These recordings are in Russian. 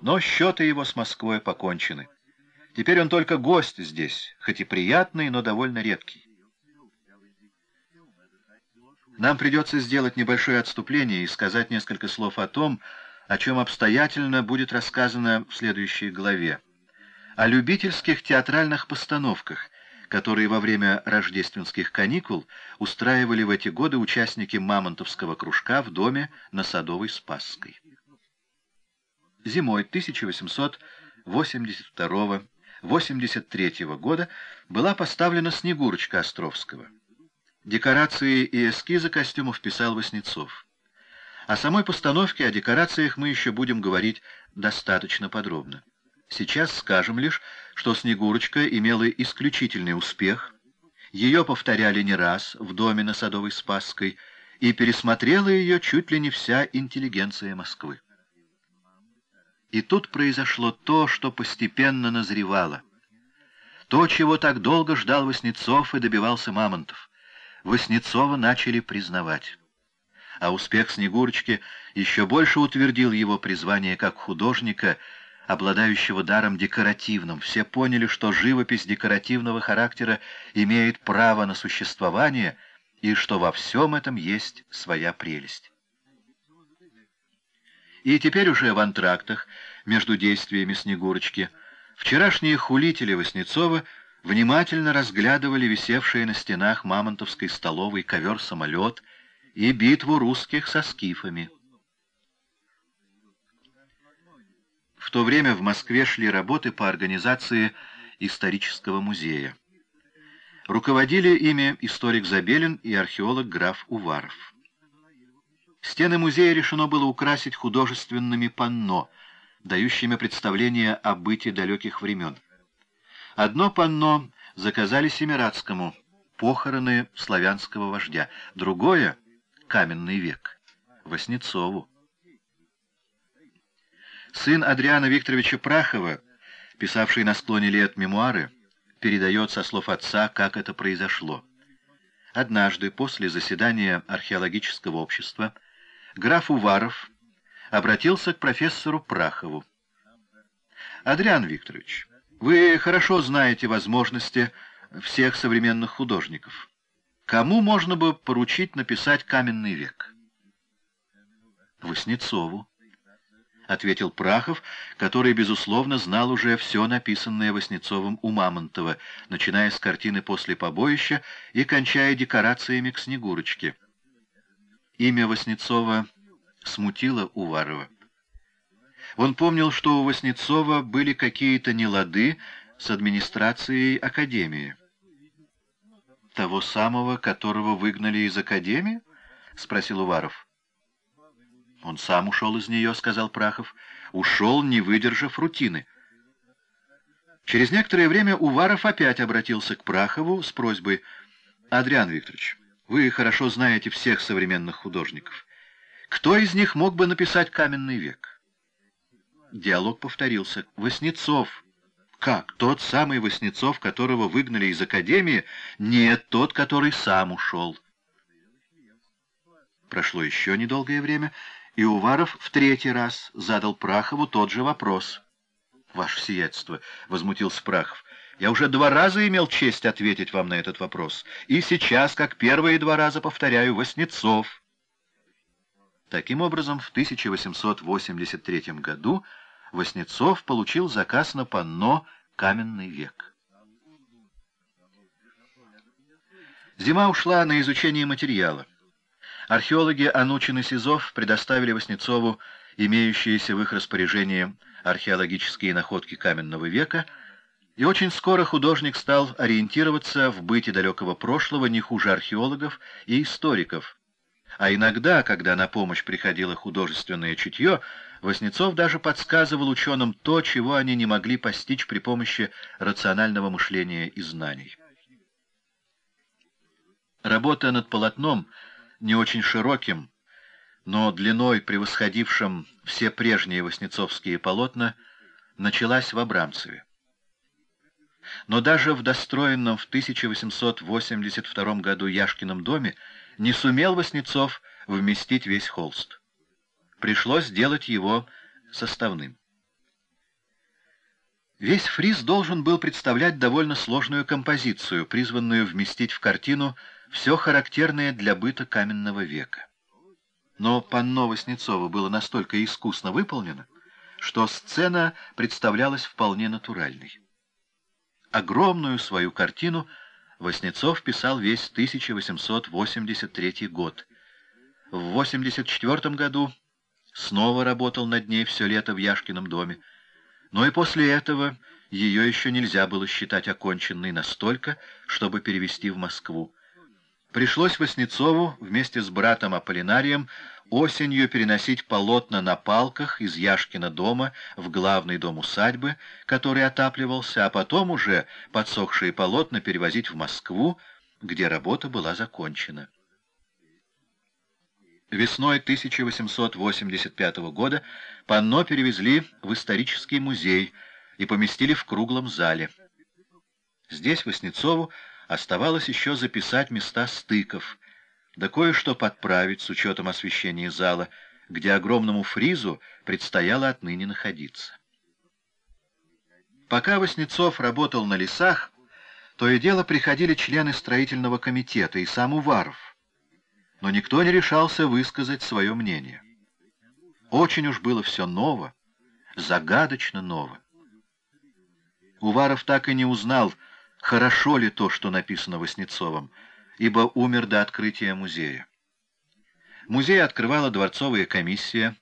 Но счеты его с Москвой покончены. Теперь он только гость здесь, хоть и приятный, но довольно редкий. Нам придется сделать небольшое отступление и сказать несколько слов о том, о чем обстоятельно будет рассказано в следующей главе. О любительских театральных постановках, которые во время рождественских каникул устраивали в эти годы участники Мамонтовского кружка в доме на Садовой Спасской. Зимой 1882-83 года была поставлена «Снегурочка» Островского. Декорации и эскизы костюмов писал Васнецов. О самой постановке, о декорациях мы еще будем говорить достаточно подробно. Сейчас скажем лишь, что «Снегурочка» имела исключительный успех, ее повторяли не раз в доме на Садовой Спасской, и пересмотрела ее чуть ли не вся интеллигенция Москвы. И тут произошло то, что постепенно назревало. То, чего так долго ждал Васнецов и добивался Мамонтов. Васнецова начали признавать. А успех Снегурочки еще больше утвердил его призвание как художника — обладающего даром декоративным. Все поняли, что живопись декоративного характера имеет право на существование и что во всем этом есть своя прелесть. И теперь уже в антрактах, между действиями Снегурочки, вчерашние хулители Васнецова внимательно разглядывали висевшие на стенах мамонтовской столовой ковер-самолет и битву русских со скифами. В то время в Москве шли работы по организации исторического музея. Руководили ими историк Забелин и археолог граф Уваров. Стены музея решено было украсить художественными панно, дающими представление о быте далеких времен. Одно панно заказали Семирадскому, похороны славянского вождя, другое — каменный век, Васнецову. Сын Адриана Викторовича Прахова, писавший на склоне лет мемуары, передает со слов отца, как это произошло. Однажды, после заседания археологического общества, граф Уваров обратился к профессору Прахову. «Адриан Викторович, вы хорошо знаете возможности всех современных художников. Кому можно бы поручить написать «Каменный век»?» «Васнецову», — ответил Прахов, который, безусловно, знал уже все написанное Васнецовым у Мамонтова, начиная с картины «После побоища» и кончая декорациями к Снегурочке. Имя Васнецова смутило Уварова. Он помнил, что у Васнецова были какие-то нелады с администрацией Академии. «Того самого, которого выгнали из Академии?» — спросил Уваров. «Он сам ушел из нее», — сказал Прахов. «Ушел, не выдержав рутины». Через некоторое время Уваров опять обратился к Прахову с просьбой «Адриан Викторович, вы хорошо знаете всех современных художников. Кто из них мог бы написать «Каменный век»?» Диалог повторился. «Васнецов». «Как? Тот самый Васнецов, которого выгнали из Академии? Нет, тот, который сам ушел». Прошло еще недолгое время, и Уваров в третий раз задал Прахову тот же вопрос. «Ваше сиятельство», — возмутился Прахов, — «я уже два раза имел честь ответить вам на этот вопрос, и сейчас, как первые два раза, повторяю, Васнецов». Таким образом, в 1883 году Васнецов получил заказ на панно «Каменный век». Зима ушла на изучение материала. Археологи Анучин и Сизов предоставили Васнецову имеющиеся в их распоряжении археологические находки каменного века, и очень скоро художник стал ориентироваться в быте далекого прошлого не хуже археологов и историков. А иногда, когда на помощь приходило художественное чутье, Васнецов даже подсказывал ученым то, чего они не могли постичь при помощи рационального мышления и знаний. Работа над полотном — не очень широким, но длиной превосходившим все прежние воснецовские полотна, началась в Абрамцеве. Но даже в достроенном в 1882 году Яшкином доме не сумел Васнецов вместить весь холст. Пришлось сделать его составным. Весь фриз должен был представлять довольно сложную композицию, призванную вместить в картину все характерное для быта каменного века. Но панно Васнецова было настолько искусно выполнено, что сцена представлялась вполне натуральной. Огромную свою картину Васнецов писал весь 1883 год. В 1884 году снова работал над ней все лето в Яшкином доме, но и после этого ее еще нельзя было считать оконченной настолько, чтобы перевести в Москву. Пришлось Васнецову вместе с братом Аполлинарием осенью переносить полотна на палках из Яшкина дома в главный дом усадьбы, который отапливался, а потом уже подсохшие полотна перевозить в Москву, где работа была закончена. Весной 1885 года панно перевезли в исторический музей и поместили в круглом зале. Здесь Васнецову Оставалось еще записать места стыков, да кое-что подправить с учетом освещения зала, где огромному фризу предстояло отныне находиться. Пока Васнецов работал на лесах, то и дело приходили члены строительного комитета и сам Уваров, но никто не решался высказать свое мнение. Очень уж было все ново, загадочно ново. Уваров так и не узнал, хорошо ли то, что написано Васнецовым, ибо умер до открытия музея. Музей открывала дворцовая комиссия,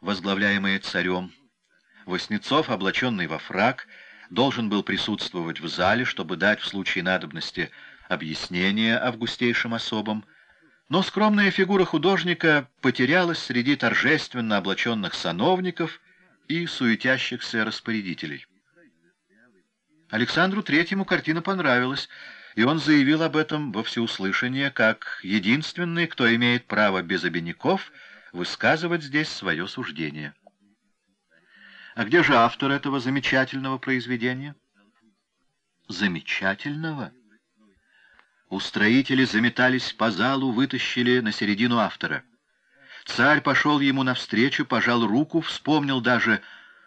возглавляемая царем. Васнецов, облаченный во фраг, должен был присутствовать в зале, чтобы дать в случае надобности объяснение августейшим особам, но скромная фигура художника потерялась среди торжественно облаченных сановников и суетящихся распорядителей. Александру Третьему картина понравилась, и он заявил об этом во всеуслышание, как единственный, кто имеет право без обиняков высказывать здесь свое суждение. А где же автор этого замечательного произведения? Замечательного? Устроители заметались по залу, вытащили на середину автора. Царь пошел ему навстречу, пожал руку, вспомнил даже,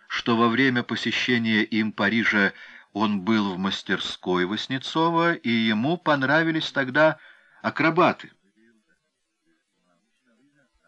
что во время посещения им Парижа он был в мастерской Васнецова, и ему понравились тогда акробаты.